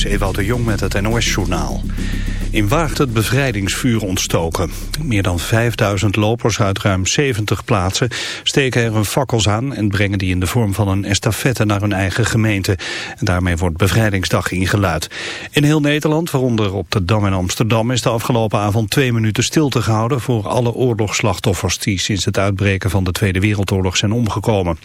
Ewout de Jong met het NOS-journaal. In Waagt het bevrijdingsvuur ontstoken. Meer dan 5000 lopers uit ruim 70 plaatsen steken er hun fakkels aan... en brengen die in de vorm van een estafette naar hun eigen gemeente. En daarmee wordt bevrijdingsdag ingeluid. In heel Nederland, waaronder op de Dam in Amsterdam... is de afgelopen avond twee minuten stilte gehouden... voor alle oorlogsslachtoffers die sinds het uitbreken van de Tweede Wereldoorlog zijn omgekomen.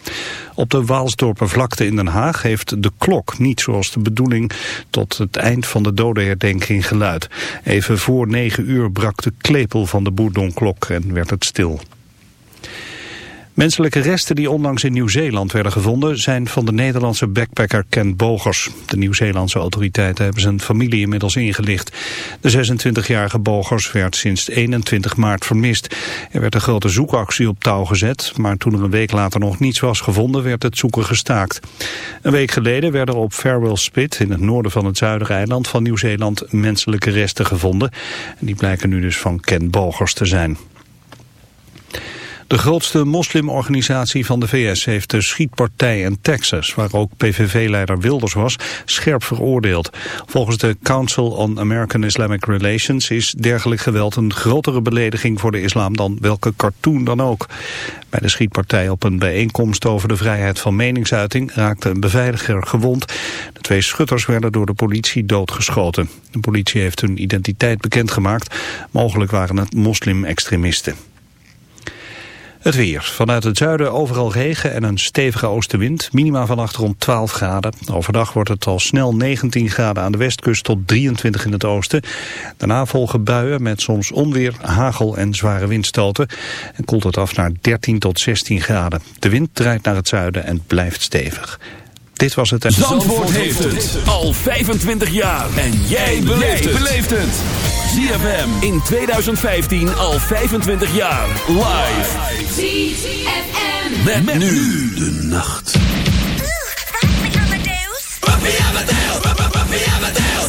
Op de Waalsdorpervlakte in Den Haag heeft de klok niet zoals de bedoeling... tot het eind van de dodenherdenking geluid. Even voor negen uur brak de klepel van de bourdonklok en werd het stil. Menselijke resten die onlangs in Nieuw-Zeeland werden gevonden... zijn van de Nederlandse backpacker Ken Bogers. De Nieuw-Zeelandse autoriteiten hebben zijn familie inmiddels ingelicht. De 26-jarige Bogers werd sinds 21 maart vermist. Er werd een grote zoekactie op touw gezet... maar toen er een week later nog niets was gevonden... werd het zoeken gestaakt. Een week geleden werden er op Farewell Spit... in het noorden van het zuidereiland van Nieuw-Zeeland... menselijke resten gevonden. Die blijken nu dus van Ken Bogers te zijn. De grootste moslimorganisatie van de VS heeft de schietpartij in Texas, waar ook PVV-leider Wilders was, scherp veroordeeld. Volgens de Council on American Islamic Relations is dergelijk geweld een grotere belediging voor de islam dan welke cartoon dan ook. Bij de schietpartij op een bijeenkomst over de vrijheid van meningsuiting raakte een beveiliger gewond. De twee schutters werden door de politie doodgeschoten. De politie heeft hun identiteit bekendgemaakt. Mogelijk waren het moslim-extremisten. Het weer. Vanuit het zuiden overal regen en een stevige oostenwind. Minima vannacht rond 12 graden. Overdag wordt het al snel 19 graden aan de westkust tot 23 in het oosten. Daarna volgen buien met soms onweer, hagel en zware windstoten. En koelt het af naar 13 tot 16 graden. De wind draait naar het zuiden en blijft stevig. Dit was het... Zandvoort, Zandvoort heeft het al 25 jaar. En jij beleeft het. ZFM in 2015 al 25 jaar. Live. ZFM. Met, met nu de nacht. Papi Amadeus. Papi Amadeus. Papi Amadeus.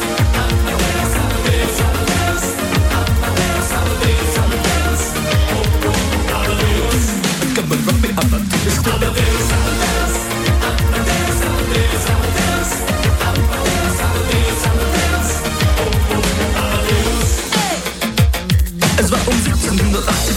Oh meu Deus,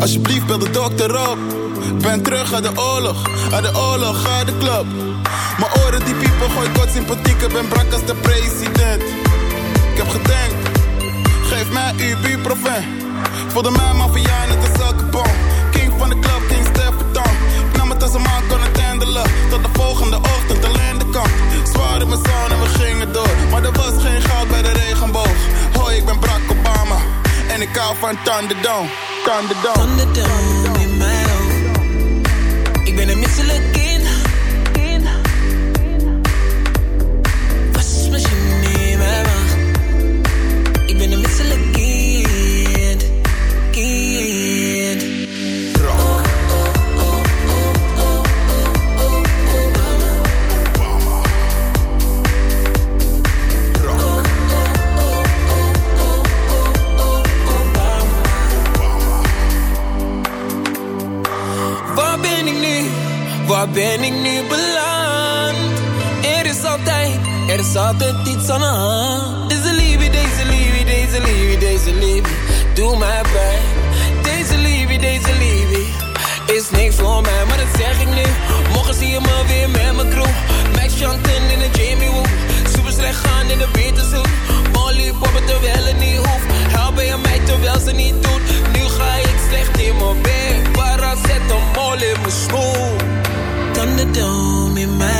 Alsjeblieft bel de dokter op. Ben terug uit de oorlog, uit de oorlog, uit de club. Mijn oren die piepen, gooi kort sympathiek, ben brak als de president. Ik heb gedenkt, geef mij uw buurproven. Voelde mij mafia net als elke bom. King van de club, King Stefan. Ik nam het als een man kon het handelen. Tot de volgende ochtend alleen de kant. Zwaar in mijn zon en we gingen door. Maar er was geen goud bij de regenboog. Hoi, ik ben Barack Obama. En ik hou van Thunderdome. Thunderdome. Thunderdome in mijn hoofd. Ik ben een misselijk iets aan de hand. Deze liefie, deze liefie, deze liefie, deze liefie. Doe mij pijn. Deze liefie, deze liefie. Is niks voor mij, maar dat zeg ik nu. Morgen zie je me weer met mijn crew. Max Chanten in de Jamie Woo. Super slecht gaan in de Beterzoek. Molly poppen terwijl het niet hoeft. Helpen je mij terwijl ze niet doet. Nu ga ik slecht in mijn bed. Para zet een mol in mijn schoen. Thunderdome in mijn hoofd.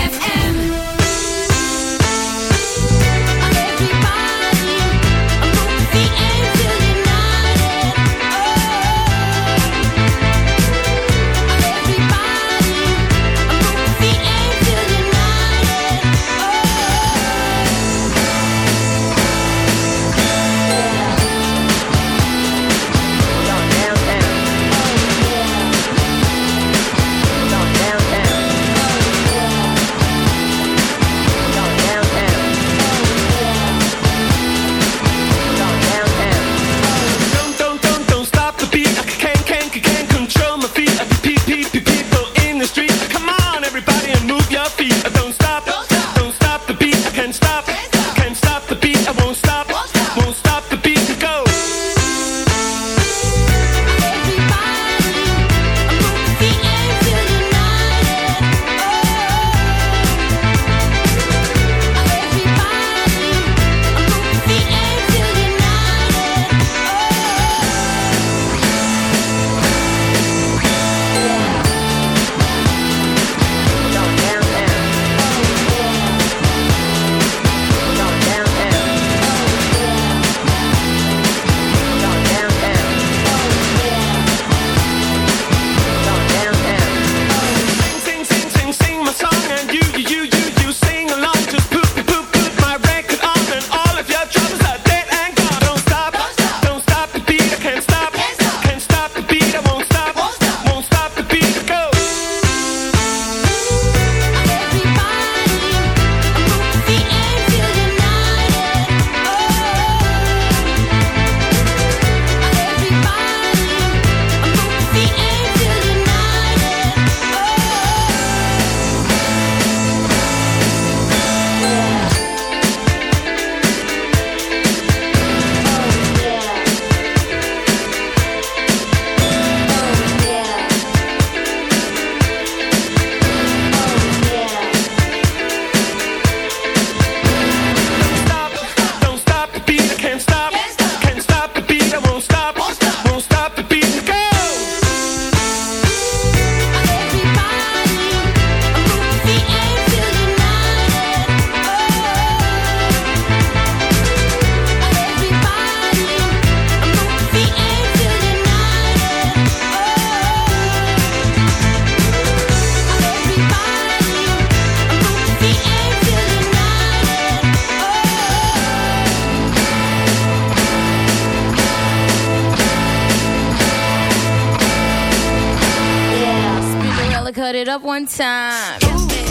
Cut it up one time.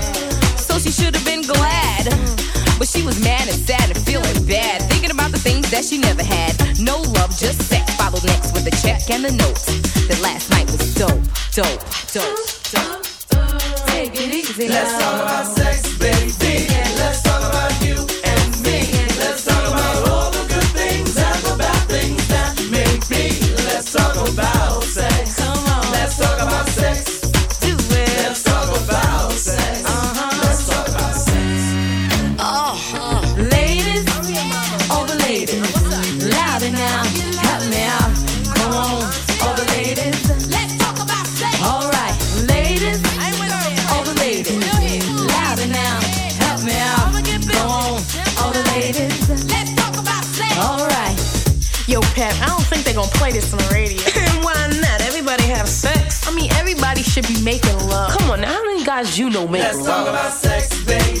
that she never had. No love, just sex. Followed next with the check and the note. That last night was dope, dope, dope, dope. Should be making love. Come on, now, how many guys you know make Let's talk love? about sex, baby.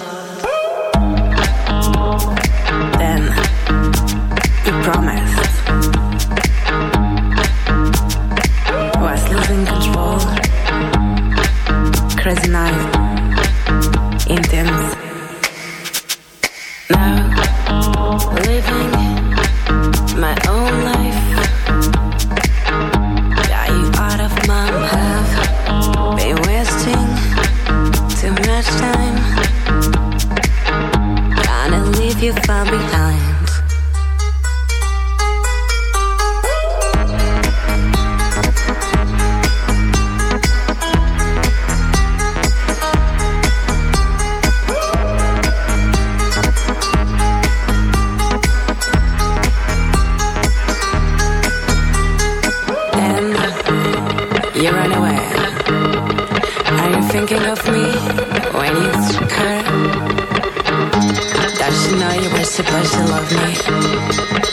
much you love me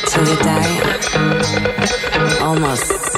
till you die. Almost.